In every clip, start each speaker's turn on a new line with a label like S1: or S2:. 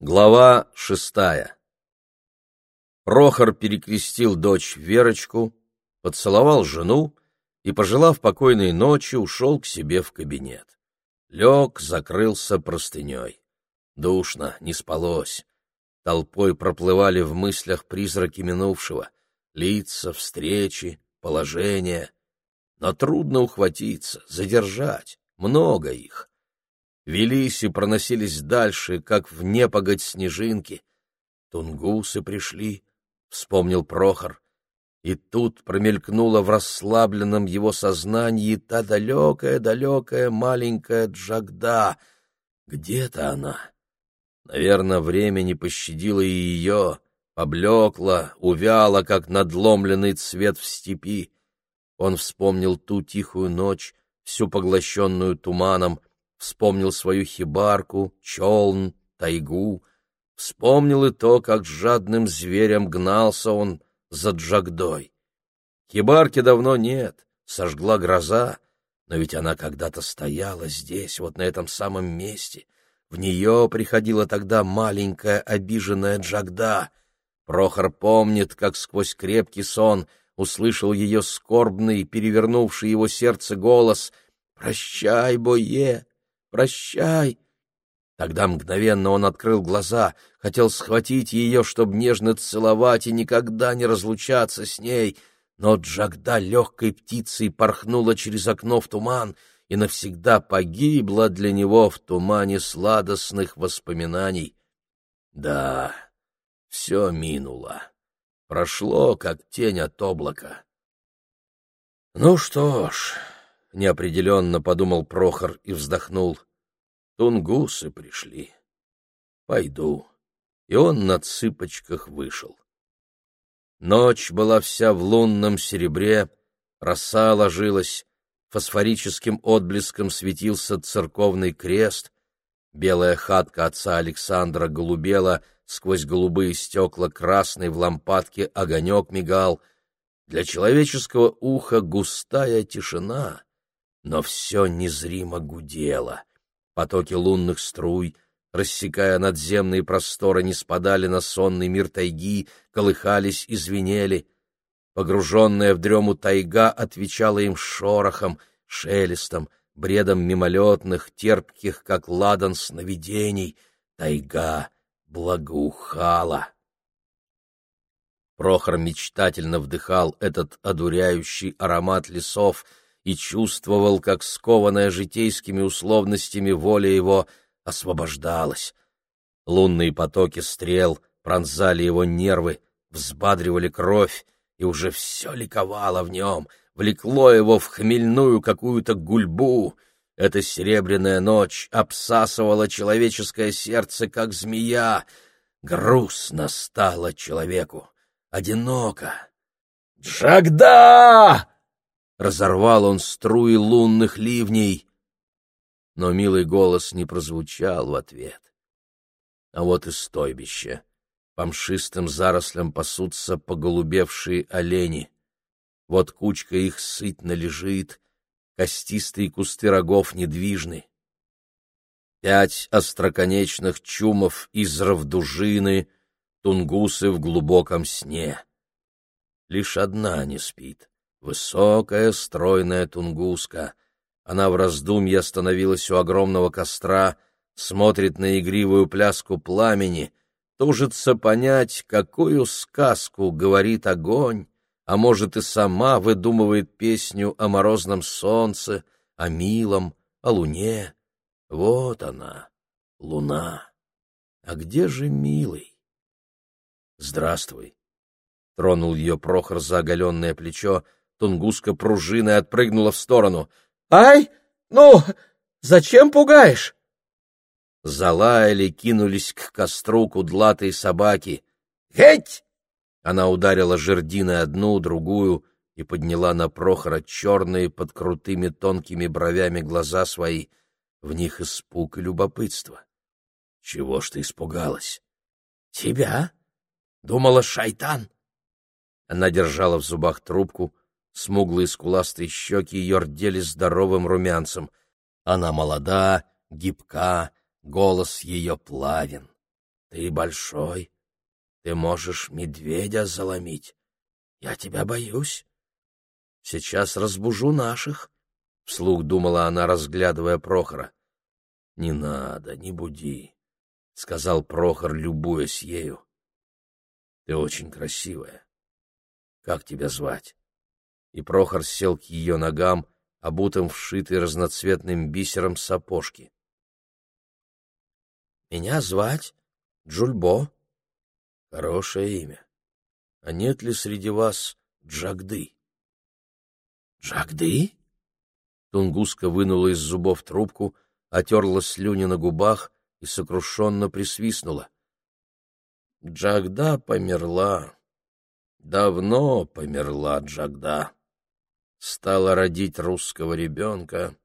S1: Глава шестая Прохор перекрестил дочь Верочку, поцеловал жену и, пожелав покойной ночи, ушел к себе в кабинет. Лег, закрылся простыней. Душно, не спалось. Толпой проплывали в мыслях призраки минувшего, лица, встречи, положения. Но трудно ухватиться, задержать, много их велись и проносились дальше, как в непогодь снежинки. Тунгусы пришли, — вспомнил Прохор, и тут промелькнула в расслабленном его сознании та далекая-далекая маленькая Джагда. Где-то она. Наверное, время не пощадило и ее, поблекла, увяла, как надломленный цвет в степи. Он вспомнил ту тихую ночь, всю поглощенную туманом, вспомнил свою хибарку, челн, тайгу, вспомнил и то, как жадным зверем гнался он за Джагдой. Хибарки давно нет, сожгла гроза, но ведь она когда-то стояла здесь, вот на этом самом месте. В нее приходила тогда маленькая обиженная Джагда. Прохор помнит, как сквозь крепкий сон услышал ее скорбный, перевернувший его сердце голос «Прощай, Бое, Прощай!» Тогда мгновенно он открыл глаза, хотел схватить ее, чтобы нежно целовать и никогда не разлучаться с ней, но Джагда легкой птицей порхнула через окно в туман и навсегда погибла для него в тумане сладостных воспоминаний. Да, все минуло, прошло, как тень от облака. Ну что ж неопределенно подумал Прохор и вздохнул. Тунгусы пришли. Пойду. И он на цыпочках вышел. Ночь была вся в лунном серебре, роса ложилась, фосфорическим отблеском светился церковный крест, белая хатка отца Александра голубела, сквозь голубые стекла красный в лампадке огонек мигал. Для человеческого уха густая тишина, но все незримо гудело. Потоки лунных струй, рассекая надземные просторы, не спадали на сонный мир тайги, колыхались и звенели. Погруженная в дрему тайга отвечала им шорохом, шелестом, бредом мимолетных, терпких, как ладан сновидений. Тайга благоухала. Прохор мечтательно вдыхал этот одуряющий аромат лесов — и чувствовал, как скованная житейскими условностями воля его освобождалась. Лунные потоки стрел пронзали его нервы, взбадривали кровь, и уже все ликовало в нем, влекло его в хмельную какую-то гульбу. Эта серебряная ночь обсасывала человеческое сердце, как змея. Грустно стало человеку, одиноко. «Джагда!» Разорвал он струи лунных ливней. Но милый голос не прозвучал в ответ. А вот и стойбище. По мшистым зарослям пасутся поголубевшие олени. Вот кучка их сытно лежит, костистые кусты рогов недвижны. Пять остроконечных чумов из равдужины, тунгусы в глубоком сне. Лишь одна не спит Высокая, стройная тунгуска. Она в раздумье остановилась у огромного костра, смотрит на игривую пляску пламени, тужится понять, какую сказку говорит огонь, а может и сама выдумывает песню о морозном солнце, о милом, о луне. Вот она, луна. А где же милый? Здравствуй. Тронул ее Прохор за оголенное плечо, Тунгуска пружиной отпрыгнула в сторону. «Ай! Ну, зачем пугаешь?» Залаяли, кинулись к костру кудлатые собаки. «Геть!» Она ударила жердиной одну, другую и подняла на Прохора черные под крутыми тонкими бровями глаза свои. В них испуг и любопытство. «Чего ж ты испугалась?» «Тебя? Думала, шайтан?» Она держала в зубах трубку, Смуглые скуластые щеки ее рдели здоровым румянцем. Она молода, гибка, голос ее плавен.
S2: Ты большой, ты можешь медведя заломить. Я тебя боюсь. Сейчас разбужу наших, — вслух думала она, разглядывая Прохора. — Не надо, не буди, — сказал Прохор, любуясь ею. — Ты очень красивая. Как тебя звать? И Прохор сел к ее ногам, обутым вшитый разноцветным бисером сапожки. — Меня звать Джульбо. Хорошее имя. А нет ли среди вас Джагды? Джагды? Тунгуска вынула из зубов трубку, отерла слюни на губах и сокрушенно присвистнула. Джагда померла. Давно померла Джагда. Стала родить русского ребенка,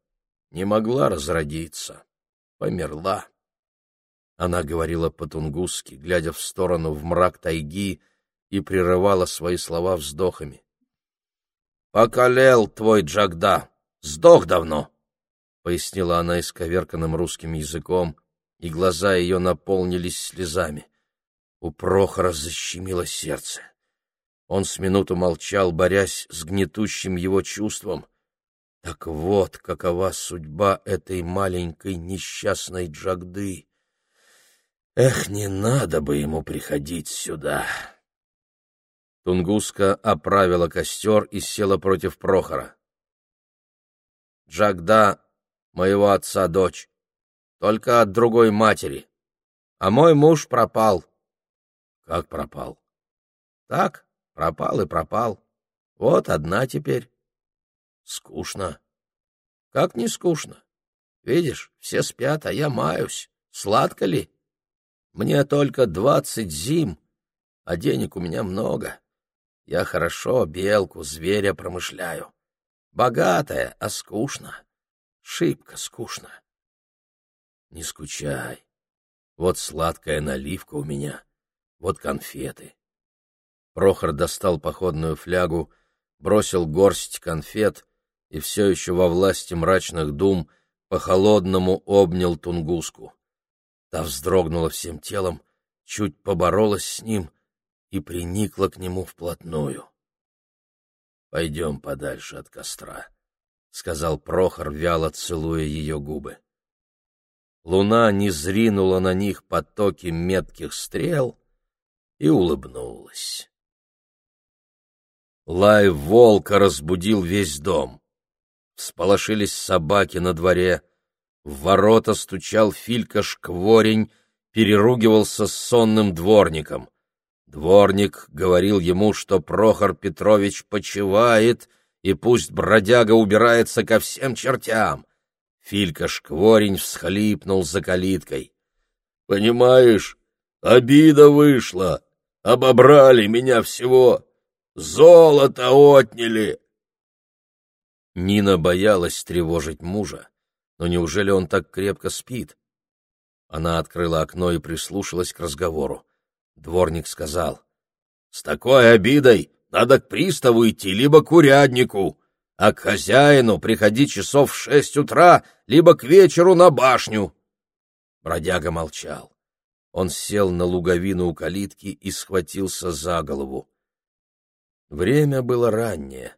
S2: не могла разродиться. Померла. Она говорила по-тунгусски, глядя в сторону в мрак тайги, и прерывала свои слова вздохами. «Покалел твой Джагда! Сдох давно!» — пояснила она исковерканным русским языком, и глаза ее наполнились слезами. У Прохора защемило сердце. Он с минуту молчал, борясь с гнетущим его чувством. Так вот, какова судьба этой маленькой несчастной Джагды. Эх, не надо бы ему приходить сюда. Тунгуска оправила костер и села против Прохора. Джагда моего отца дочь, только от другой матери. А мой муж пропал. Как пропал? Так, пропал и пропал. Вот одна теперь. Скучно. Как не скучно? Видишь, все спят, а я маюсь. Сладко ли? Мне только двадцать зим, а денег у меня много. Я хорошо белку, зверя промышляю. Богатая, а скучно. Шибко скучно. Не скучай. Вот сладкая наливка у меня, вот конфеты. Прохор достал походную флягу, бросил горсть конфет и все еще во власти мрачных дум по-холодному обнял Тунгуску. Та вздрогнула всем телом, чуть поборолась с ним и приникла к нему вплотную. — Пойдем подальше от костра, — сказал Прохор, вяло целуя ее губы. Луна не зринула на них потоки метких стрел и улыбнулась. Лай волка разбудил весь дом. Всполошились собаки на дворе, в ворота стучал Филька-шкворень, переругивался с сонным дворником. Дворник говорил ему, что Прохор Петрович почивает, и пусть бродяга убирается ко всем чертям. Филька-шкворень всхлипнул за калиткой. — Понимаешь, обида вышла, обобрали меня всего, золото отняли. Нина боялась тревожить мужа но неужели он так крепко спит? Она открыла окно и прислушалась к разговору. Дворник сказал, «С такой обидой надо к приставу идти, либо к уряднику, а к хозяину приходи часов в шесть утра, либо к вечеру на башню». Бродяга молчал. Он сел на луговину у калитки и схватился за голову. Время было раннее.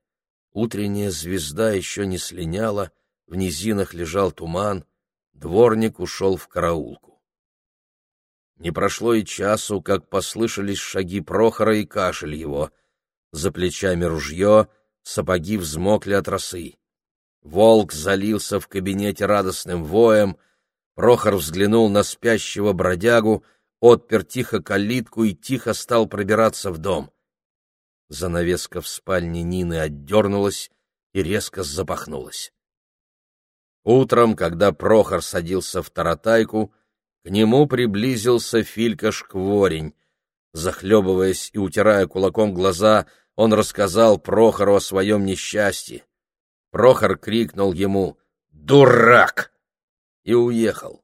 S2: Утренняя звезда еще не слиняла, в низинах лежал туман, дворник ушел в караулку. Не прошло и часу, как послышались шаги Прохора и кашель его. За плечами ружье, сапоги взмокли от росы. Волк залился в кабинете радостным воем, Прохор взглянул на спящего бродягу, отпер тихо калитку и тихо стал пробираться в дом. Занавеска в спальне Нины отдернулась и резко запахнулась. Утром, когда Прохор садился в таратайку, к нему приблизился Филька-шкворень. Захлебываясь и утирая кулаком глаза, он рассказал Прохору о своем несчастье. Прохор крикнул ему «Дурак!» и уехал.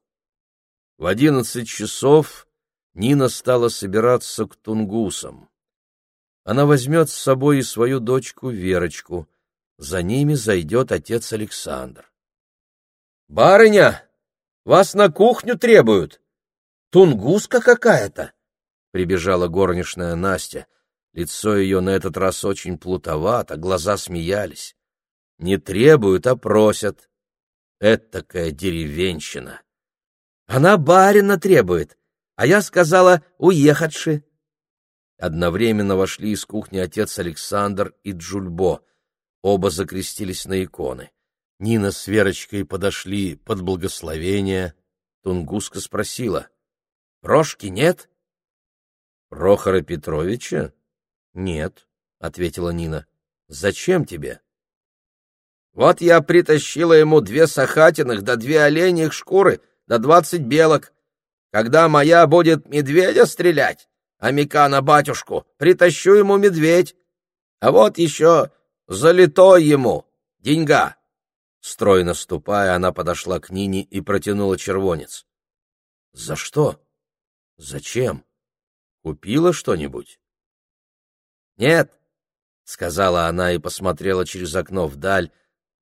S2: В одиннадцать часов Нина стала собираться к тунгусам. Она возьмет с собой и свою дочку Верочку. За ними зайдет отец Александр. «Барыня, вас на кухню требуют!» Тунгуска какая-то!» Прибежала горничная Настя. Лицо ее на этот раз очень плутовато, глаза смеялись. «Не требуют, а просят. Этакая деревенщина!» «Она барина требует, а я сказала уехатши». Одновременно вошли из кухни отец Александр и Джульбо. Оба закрестились на иконы. Нина с Верочкой подошли под благословение. Тунгуска спросила. — Прошки нет? — Прохора Петровича? — Нет, — ответила Нина. — Зачем тебе? — Вот я притащила ему две сахатиных да две оленьих шкуры да двадцать белок. Когда моя будет медведя стрелять, а Мика батюшку, притащу ему медведь. А вот еще залитой ему, деньга. Стройно ступая, она подошла к Нине и протянула червонец. — За что? Зачем? Купила что-нибудь? — Нет, — сказала она и посмотрела через окно вдаль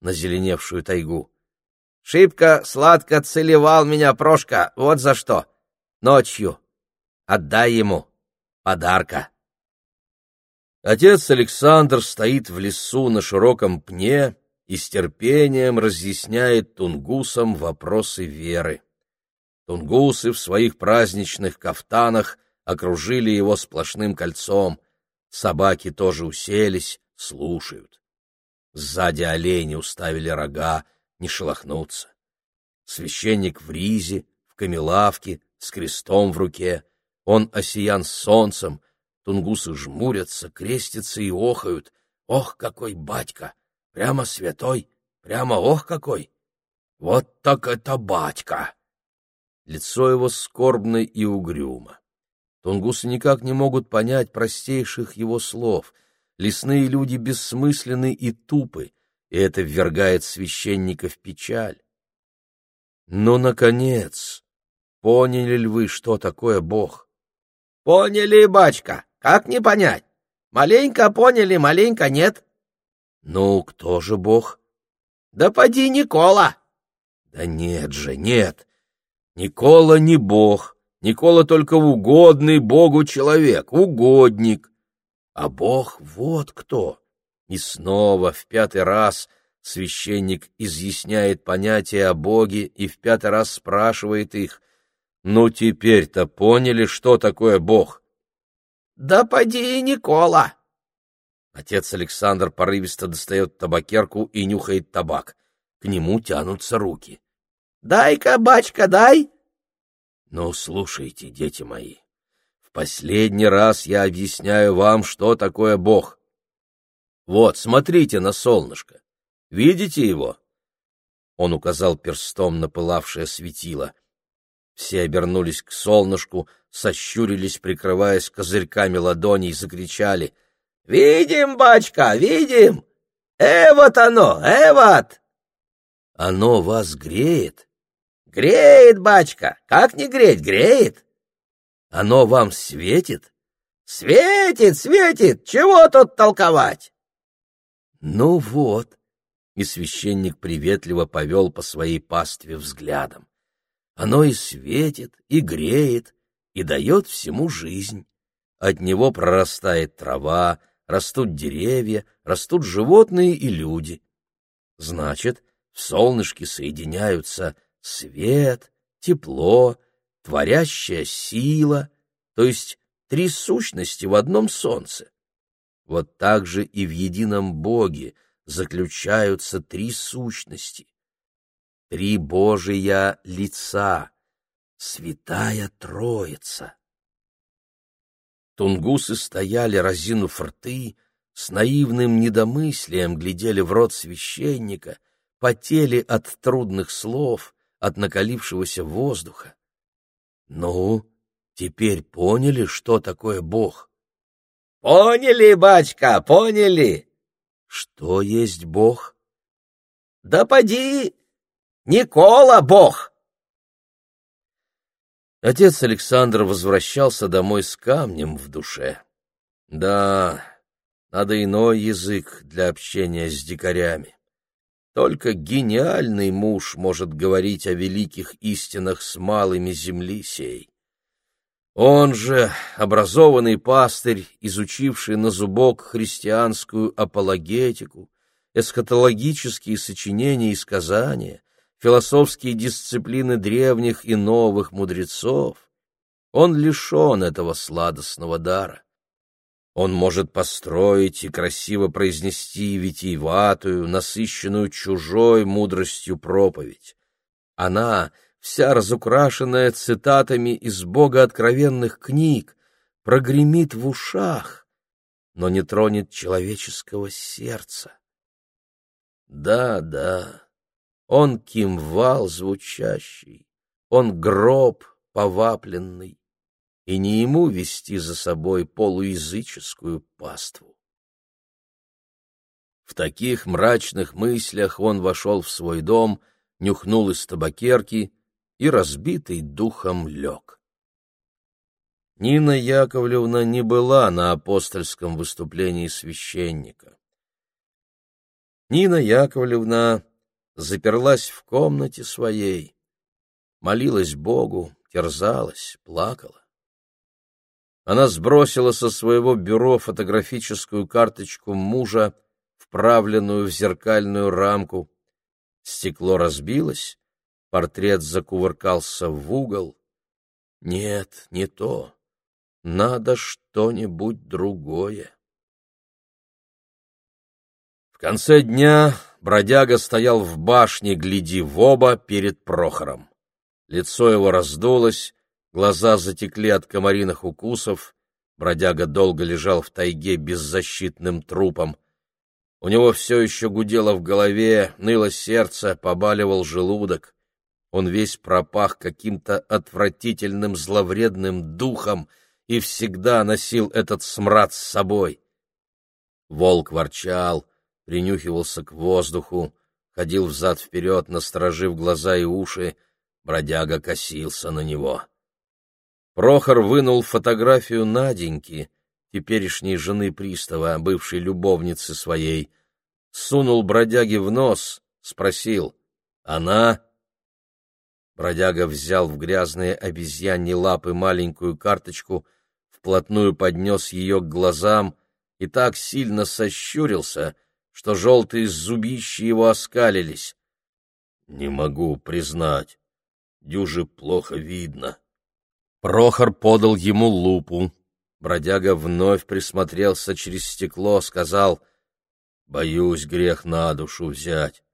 S2: на зеленевшую тайгу. — Шибко сладко целевал меня Прошка, вот за что. Ночью. Отдай ему. Подарка.
S1: Отец Александр стоит в лесу на широком пне и с терпением разъясняет тунгусам вопросы веры. Тунгусы в своих праздничных кафтанах окружили его сплошным кольцом. Собаки тоже уселись, слушают. Сзади олени уставили рога, не шелохнуться. Священник в ризе, в камелавке, с крестом в руке. Он осиян солнцем, тунгусы жмурятся, крестятся и охают. Ох, какой батька! Прямо святой, прямо ох какой! Вот так это батька! Лицо его скорбно и угрюмо. Тунгусы никак не могут понять простейших его слов. Лесные люди бессмысленны и тупы, и это ввергает священника в печаль. Но, наконец, поняли ли вы, что такое Бог?
S2: — Поняли, бачка, как не понять? Маленько поняли, маленько нет.
S1: Ну, кто же Бог?
S2: Да поди Никола.
S1: Да нет же, нет. Никола не Бог. Никола только угодный Богу человек, угодник. А Бог вот кто. И снова, в пятый раз, священник изъясняет понятие о Боге и в пятый раз спрашивает их, «Ну, теперь-то поняли, что такое Бог?»
S2: «Да поди, Никола!»
S1: Отец Александр порывисто достает табакерку и нюхает табак. К нему тянутся руки.
S2: «Дай-ка, бачка, дай!»
S1: «Ну, слушайте, дети мои, в последний раз я объясняю вам, что такое Бог. Вот, смотрите на солнышко. Видите его?» Он указал перстом на пылавшее светило. Все обернулись к солнышку, сощурились, прикрываясь козырьками ладоней, закричали — Видим, бачка, видим! Э, вот оно, э, вот! Оно вас греет? Греет, бачка, как не греть, греет. Оно вам светит? Светит, светит, чего тут толковать? Ну вот, и священник приветливо повел по своей пастве взглядом. Оно и светит, и греет, и дает всему жизнь. От него прорастает трава, растут деревья, растут животные и люди. Значит, в солнышке соединяются свет, тепло, творящая сила, то есть три сущности в одном солнце. Вот так же и в едином Боге заключаются три сущности. Три Божия лица, святая Троица. Тунгусы стояли, разинув рты, с наивным недомыслием глядели в рот священника, потели от трудных слов, от накалившегося воздуха. Ну, теперь поняли, что такое Бог? — Поняли, бачка, поняли. — Что есть Бог? — Да поди, Никола Бог. Отец Александр возвращался домой с камнем в душе. Да, надо иной язык для общения с дикарями. Только гениальный муж может говорить о великих истинах с малыми земли сей. Он же, образованный пастырь, изучивший на зубок христианскую апологетику, эсхатологические сочинения и сказания, философские дисциплины древних и новых мудрецов, он лишен этого сладостного дара. Он может построить и красиво произнести витиеватую, насыщенную чужой мудростью проповедь. Она — вся разукрашенная цитатами из богооткровенных книг, прогремит в ушах, но не тронет человеческого сердца. Да, да, он кимвал звучащий, он гроб повапленный, и не ему вести за собой полуязыческую паству. В таких мрачных мыслях он вошел в свой дом, нюхнул из табакерки и разбитый духом лег. Нина Яковлевна не была на апостольском выступлении священника. Нина Яковлевна заперлась в комнате своей, молилась Богу, терзалась, плакала. Она сбросила со своего бюро фотографическую карточку мужа, вправленную в зеркальную рамку. Стекло разбилось, Портрет закувыркался в угол. Нет, не то. Надо что-нибудь другое. В конце дня бродяга стоял в башне, гляди в оба перед Прохором. Лицо его раздулось, глаза затекли от комариных укусов, бродяга долго лежал в тайге беззащитным трупом. У него все еще гудело в голове, ныло сердце, побаливал желудок. Он весь пропах каким-то отвратительным зловредным духом и всегда носил этот смрад с собой. Волк ворчал, принюхивался к воздуху, ходил взад-вперед, насторожив глаза и уши, бродяга косился на него. Прохор вынул фотографию Наденьки, теперешней жены пристава, бывшей любовницы своей, сунул бродяге в нос, спросил «Она?» Бродяга взял в грязные обезьяньи лапы маленькую карточку, вплотную поднес ее к глазам и так сильно сощурился, что желтые зубища его оскалились. — Не могу признать, дюже плохо видно. Прохор подал ему лупу. Бродяга вновь присмотрелся через стекло, сказал, — Боюсь грех на душу взять.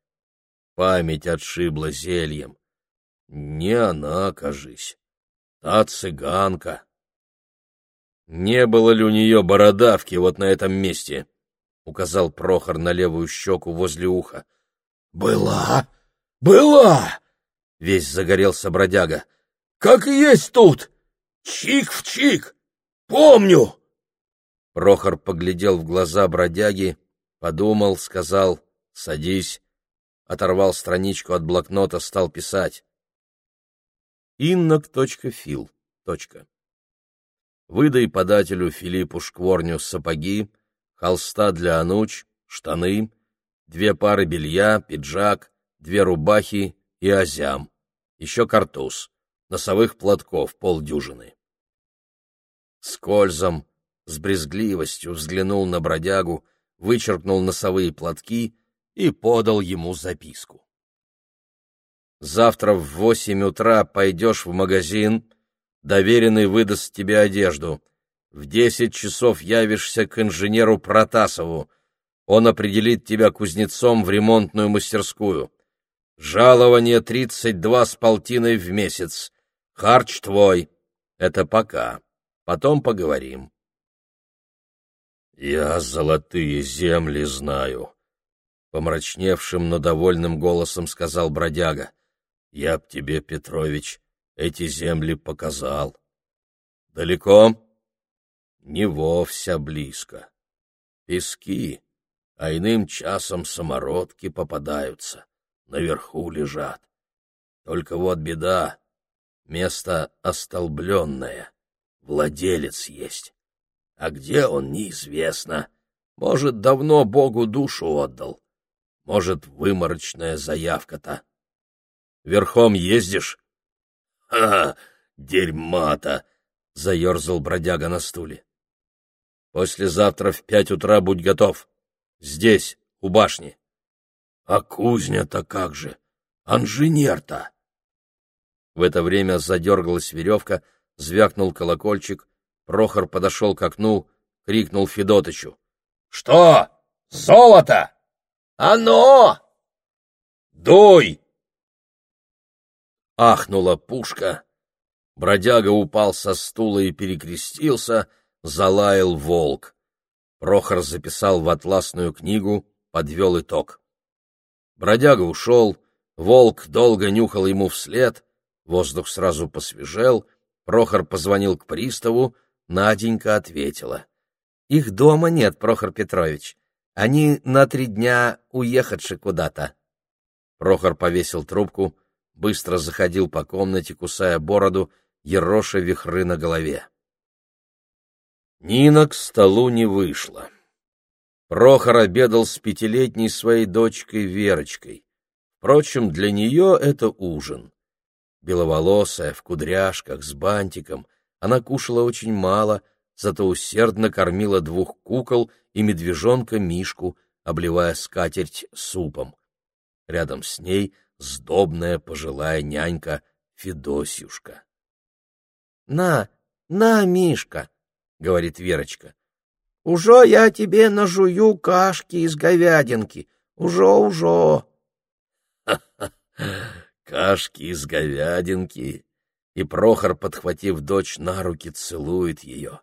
S1: Память отшибла зельем. Не она, кажись. Та цыганка. Не было ли у нее бородавки вот на этом месте? Указал Прохор на левую щеку возле уха. Была, была! Весь загорелся бродяга. Как и есть тут! Чик в чик! Помню! Прохор поглядел в глаза бродяги, подумал, сказал «Садись», оторвал страничку от блокнота, стал писать иннок.фил. Выдай подателю Филиппу Шкворню сапоги, холста для ануч, штаны, две пары белья, пиджак, две рубахи и озям, еще картуз, носовых платков полдюжины. Скользом, с брезгливостью взглянул на бродягу, вычеркнул носовые платки и подал ему записку. Завтра в восемь утра пойдешь в магазин, доверенный выдаст тебе одежду. В десять часов явишься к инженеру Протасову. Он определит тебя кузнецом в ремонтную мастерскую. Жалование тридцать два с полтиной в месяц. Харч твой. Это пока. Потом поговорим. Я золотые земли знаю, помрачневшим, но довольным голосом сказал бродяга. Я б тебе, Петрович, эти земли показал. Далеко? Не вовсе близко. Пески, а иным часом самородки попадаются, наверху лежат. Только вот беда, место остолбленное, владелец есть. А где он, неизвестно. Может, давно Богу душу отдал. Может, выморочная заявка-то. Верхом ездишь? Ха, дерьма-то!
S2: — заерзал бродяга на стуле. «Послезавтра в пять утра будь готов. Здесь, у башни». «А кузня-то как же? Инженер-то!» В это время задергалась веревка, звякнул колокольчик. Прохор подошел к окну, крикнул Федотычу. — Что? Золото? Оно! Дуй! Ахнула пушка. Бродяга упал со стула и перекрестился, залаял волк. Прохор записал в атласную книгу, подвел итог. Бродяга ушел, волк долго нюхал ему вслед, воздух сразу посвежел, Прохор позвонил к приставу, Наденька ответила. — Их дома нет, Прохор Петрович. Они на три дня уехавши куда-то. Прохор повесил трубку, быстро заходил по комнате, кусая бороду, ероша вихры на голове. Нина к столу не вышла. Прохор обедал с пятилетней своей дочкой Верочкой. Впрочем, для нее это ужин. Беловолосая, в кудряшках, с бантиком, она кушала очень мало, зато усердно кормила двух кукол и медвежонка Мишку, обливая скатерть супом. Рядом с ней сдобная пожилая нянька Федосюшка. — На, на, Мишка, — говорит Верочка, — уже я тебе нажую кашки из говядинки, уже-уже. — Кашки из говядинки, и Прохор, подхватив дочь на руки, целует ее.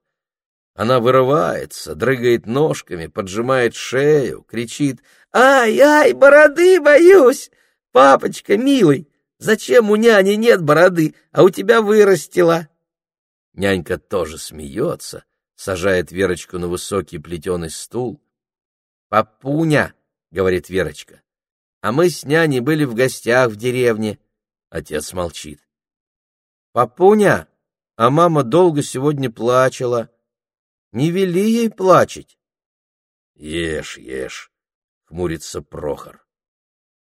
S2: Она вырывается, дрыгает ножками, поджимает шею, кричит «Ай-ай, бороды боюсь! Папочка, милый, зачем у няни нет бороды, а у тебя вырастила?» Нянька тоже смеется, сажает Верочку на высокий плетеный стул. «Папуня!» — говорит Верочка. «А мы с няней были в гостях в деревне». Отец молчит. «Папуня, а мама долго сегодня плачала. Не вели ей плачить». «Ешь, ешь», — хмурится Прохор.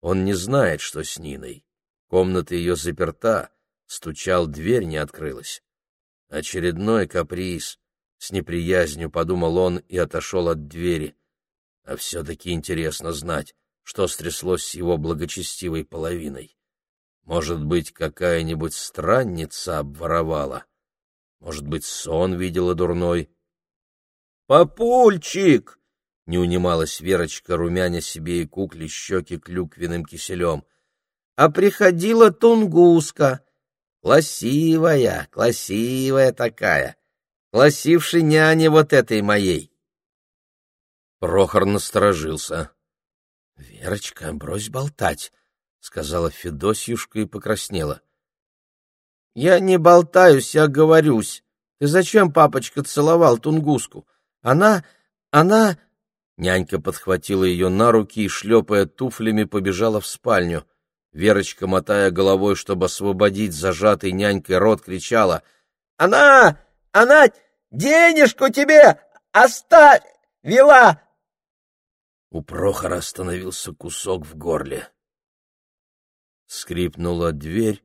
S2: Он не знает, что с Ниной. Комната ее заперта, стучал, дверь не открылась. Очередной каприз. С неприязнью подумал он и отошел от двери. А все-таки интересно знать, что стряслось с его благочестивой половиной. Может быть, какая-нибудь странница обворовала? Может быть, сон видела дурной? «Папульчик!» — не унималась Верочка, румяня себе и кукле щеки клюквенным киселем. «А приходила тунгуска, классивая, классивая такая, классивший няне вот этой моей». Прохор насторожился. «Верочка, брось болтать!» — сказала Федосьюшка и покраснела. — Я не болтаюсь, я говорюсь. Ты зачем, папочка, целовал тунгуску? Она... она... Нянька подхватила ее на руки и, шлепая туфлями, побежала в спальню. Верочка, мотая головой, чтобы освободить зажатый нянькой рот, кричала. — Она... она денежку тебе оставь! Вела! У Прохора остановился кусок в горле. Скрипнула дверь,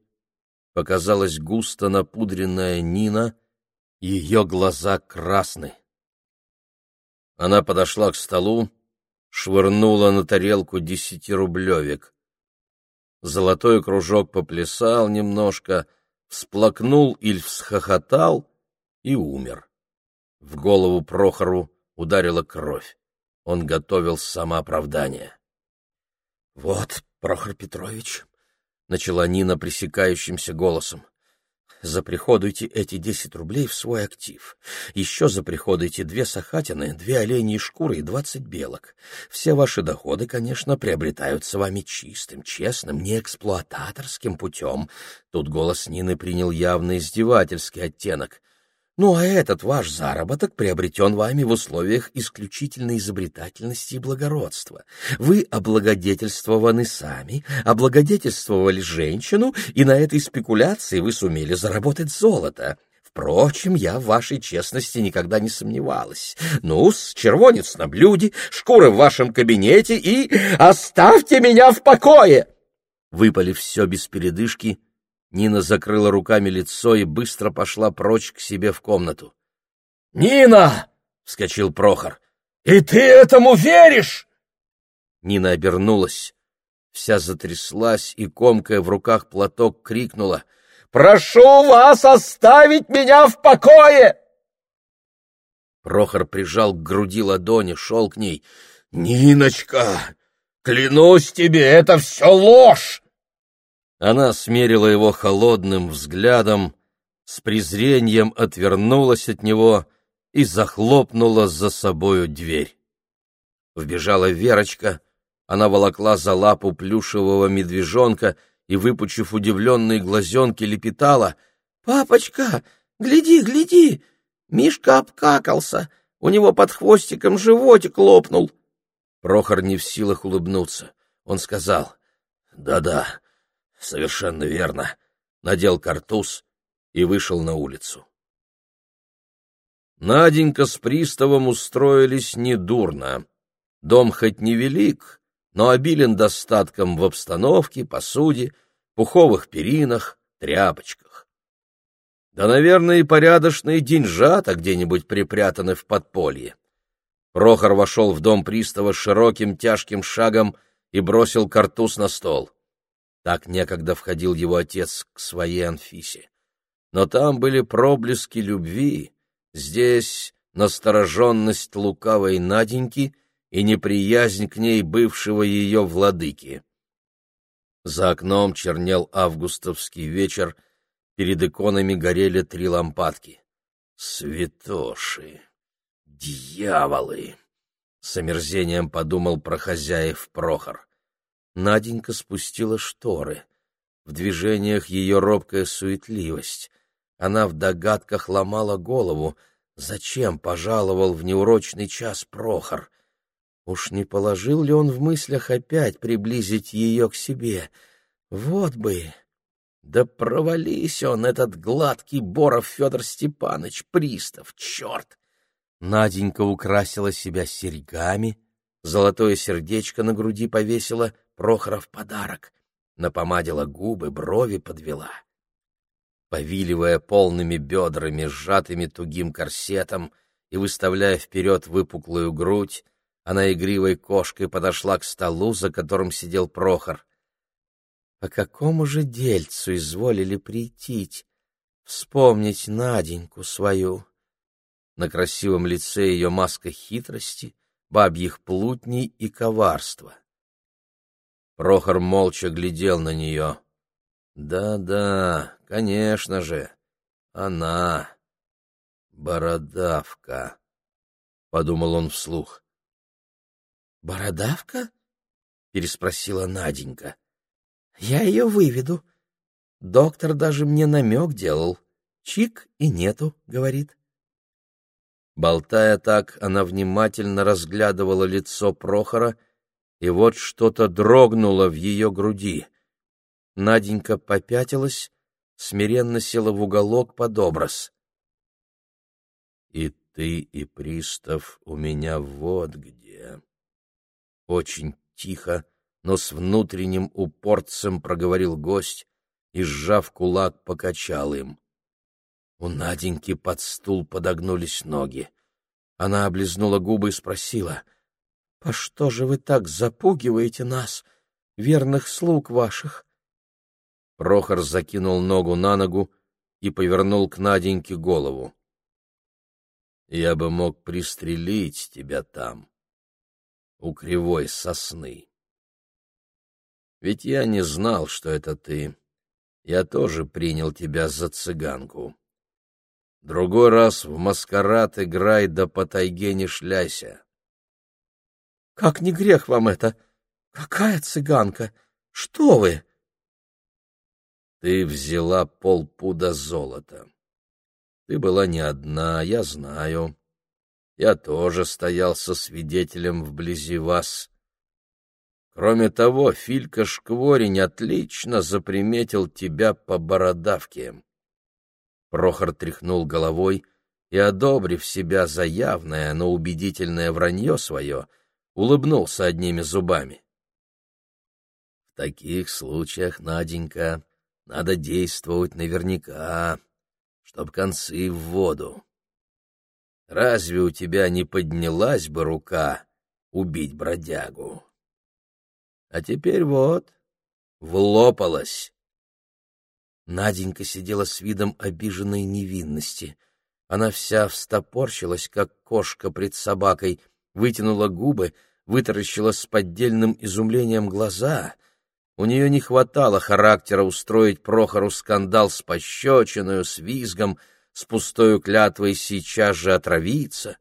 S2: показалась густо напудренная Нина, ее глаза красны. Она подошла к столу, швырнула на тарелку десятирублевик. Золотой кружок поплясал немножко, всплакнул или всхохотал и умер. В голову Прохору ударила кровь. Он готовил самооправдание. — Вот, Прохор Петрович, — начала Нина пресекающимся голосом. Заприходуйте эти десять рублей в свой актив. Еще заприходуйте две сахатины, две оленьи шкуры и двадцать белок. Все ваши доходы, конечно, приобретаются вами чистым, честным, не эксплуататорским путем. Тут голос Нины принял явно издевательский оттенок. Ну а этот ваш заработок приобретен вами в условиях исключительной изобретательности и благородства. Вы облагодетельствованы сами, облагодетельствовали женщину, и на этой спекуляции вы сумели заработать золото. Впрочем, я в вашей честности никогда не сомневалась. ну червонец на блюде, шкуры в вашем кабинете и... Оставьте меня в покое!» Выпали все без передышки.
S1: Нина закрыла руками лицо и быстро пошла прочь к себе в комнату. «Нина!» — вскочил Прохор. «И ты этому веришь?» Нина обернулась, вся затряслась и, комкая в руках платок, крикнула. «Прошу вас оставить меня в покое!» Прохор прижал к груди ладони, шел к ней. «Ниночка, клянусь тебе, это все ложь!» Она смерила его холодным взглядом, с презрением отвернулась от него и захлопнула за собою дверь. Вбежала Верочка, она волокла за лапу плюшевого медвежонка и, выпучив удивленные глазенки, лепетала. «Папочка, гляди, гляди! Мишка обкакался, у него под хвостиком животик лопнул!» Прохор не в силах улыбнуться. Он сказал, «Да-да, совершенно верно», надел картуз и вышел на улицу. Наденька с приставом устроились недурно. Дом хоть невелик, но обилен достатком в обстановке, посуде, пуховых перинах, тряпочках. Да, наверное, и порядочные деньжата где-нибудь припрятаны в подполье. Прохор вошел в дом пристава широким тяжким шагом и бросил картуз на стол. Так некогда входил его отец к своей Анфисе. Но там были проблески любви, здесь настороженность лукавой Наденьки — и неприязнь к ней бывшего ее владыки. За окном чернел августовский вечер, перед иконами горели три лампадки. «Святоши! Дьяволы!» — с омерзением подумал про хозяев Прохор. Наденька спустила шторы. В движениях ее робкая суетливость. Она в догадках ломала голову. Зачем пожаловал в неурочный час Прохор? Уж не положил ли он в мыслях опять приблизить ее к себе? Вот бы! Да провались он, этот гладкий Боров Федор Степанович, пристав, черт! Наденька украсила себя серьгами, золотое сердечко на груди повесила, Прохоров подарок, напомадила губы, брови подвела. Повиливая полными бедрами, сжатыми тугим корсетом и выставляя вперед выпуклую грудь, она игривой кошкой подошла к столу, за которым сидел Прохор. По какому же дельцу изволили прийти, вспомнить Наденьку свою? На красивом лице ее маска хитрости, бабьих плутней и коварства. Прохор молча глядел на нее. Да-да, конечно же, она, бородавка, — подумал он вслух. «Бородавка?» — переспросила Наденька. «Я ее выведу. Доктор даже мне намек делал. Чик и нету», — говорит. Болтая так, она внимательно разглядывала лицо Прохора, и вот что-то дрогнуло в ее груди. Наденька попятилась, смиренно села в уголок под образ. «И ты, и пристав у меня вот где», очень тихо, но с внутренним упорцем проговорил гость и, сжав кулак, покачал им. У Наденьки под стул подогнулись ноги. Она облизнула губы и спросила, «По что же вы так запугиваете нас, верных слуг ваших?» Прохор закинул ногу на ногу и повернул к Наденьке голову. «Я бы мог пристрелить тебя там, у кривой сосны. Ведь я не знал, что это ты. Я тоже принял тебя за цыганку. Другой раз в маскарад играй, да по тайге не шляйся. — Как не грех вам это? Какая цыганка? Что вы? Ты взяла полпуда золота. Ты была не одна, я знаю. Я тоже стоял со свидетелем вблизи вас. Кроме того, Филька Шкворень отлично заприметил тебя по бородавке. Прохор тряхнул головой и, одобрив себя за явное, но убедительное вранье свое, улыбнулся одними зубами. В таких случаях, Наденька, Надо действовать наверняка, чтоб концы в воду. Разве у тебя не поднялась бы рука убить бродягу? А теперь вот, влопалась.
S2: Наденька сидела с видом обиженной невинности. Она вся встопорщилась, как кошка пред собакой, вытянула губы, вытаращила с поддельным изумлением глаза. У нее не хватало характера устроить Прохору скандал с пощечиною, с визгом, с пустою клятвой сейчас же отравиться.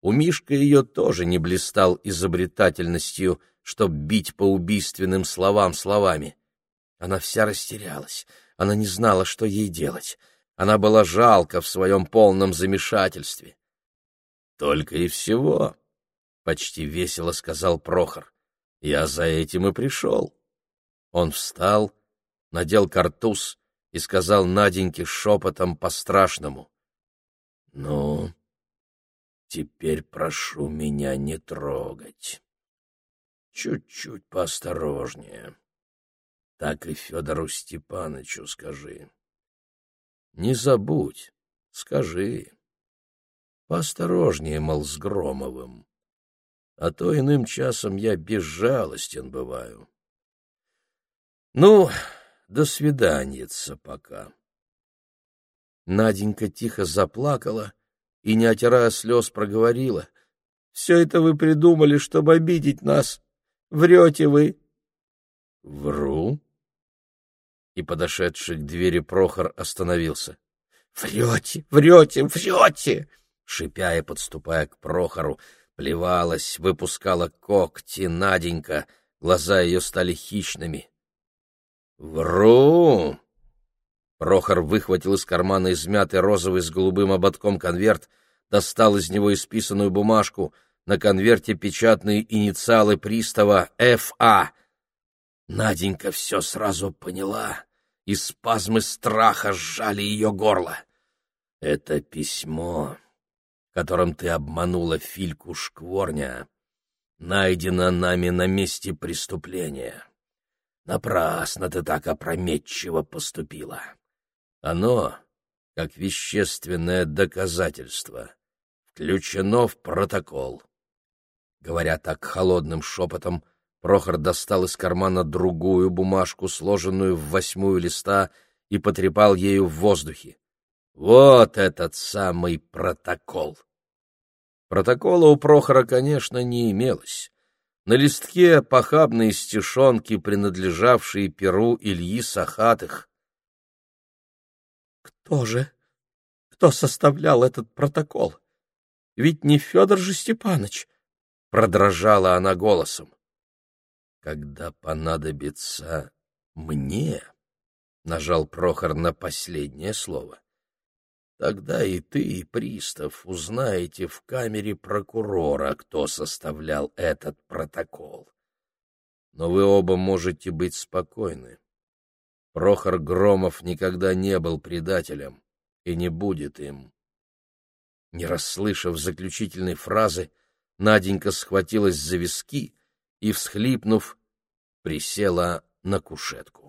S2: У Мишка ее тоже не блистал изобретательностью, чтоб бить по убийственным словам словами. Она вся растерялась, она не знала, что ей делать. Она была жалка в своем полном замешательстве. — Только и всего, — почти весело сказал Прохор. — Я за этим и пришел. Он встал, надел картуз и сказал Наденьке шепотом по-страшному. — Ну, теперь прошу меня не трогать. Чуть-чуть поосторожнее. Так и Федору Степанычу скажи. Не забудь, скажи. Поосторожнее, мол, с Громовым. А то иным часом я безжалостен бываю. Ну, до свиданиеца пока. Наденька тихо заплакала и, не отирая слез, проговорила. — Все это вы придумали, чтобы обидеть нас. Врете вы. — Вру, и подошедший к двери Прохор остановился. — Врете, врете, врете! Шипя и подступая к Прохору, плевалась, выпускала когти Наденька, глаза ее стали хищными. — Вру! Прохор выхватил из кармана измятый розовый с голубым ободком конверт, достал из него исписанную бумажку, на конверте печатные инициалы пристава Ф.А. Наденька все сразу поняла, и спазмы страха сжали ее горло. Это письмо, которым ты обманула Фильку Шкворня, найдено нами на месте преступления. Напрасно ты так опрометчиво поступила. Оно, как вещественное доказательство, включено в протокол. Говоря так холодным шепотом, Прохор достал из кармана другую бумажку, сложенную в восьмую листа, и потрепал ею в воздухе. Вот этот самый протокол! Протокола у Прохора, конечно, не имелось. На листке похабные стишонки, принадлежавшие перу Ильи Сахатых. Кто же? Кто составлял этот протокол? Ведь не Федор же Степаныч! Продрожала она голосом когда понадобится мне, — нажал Прохор на последнее слово, — тогда и ты, и пристав узнаете в камере прокурора, кто составлял этот протокол. Но вы оба можете быть спокойны. Прохор Громов никогда не был предателем и не будет им. Не расслышав заключительной фразы, Наденька схватилась за виски — и, всхлипнув, присела на кушетку.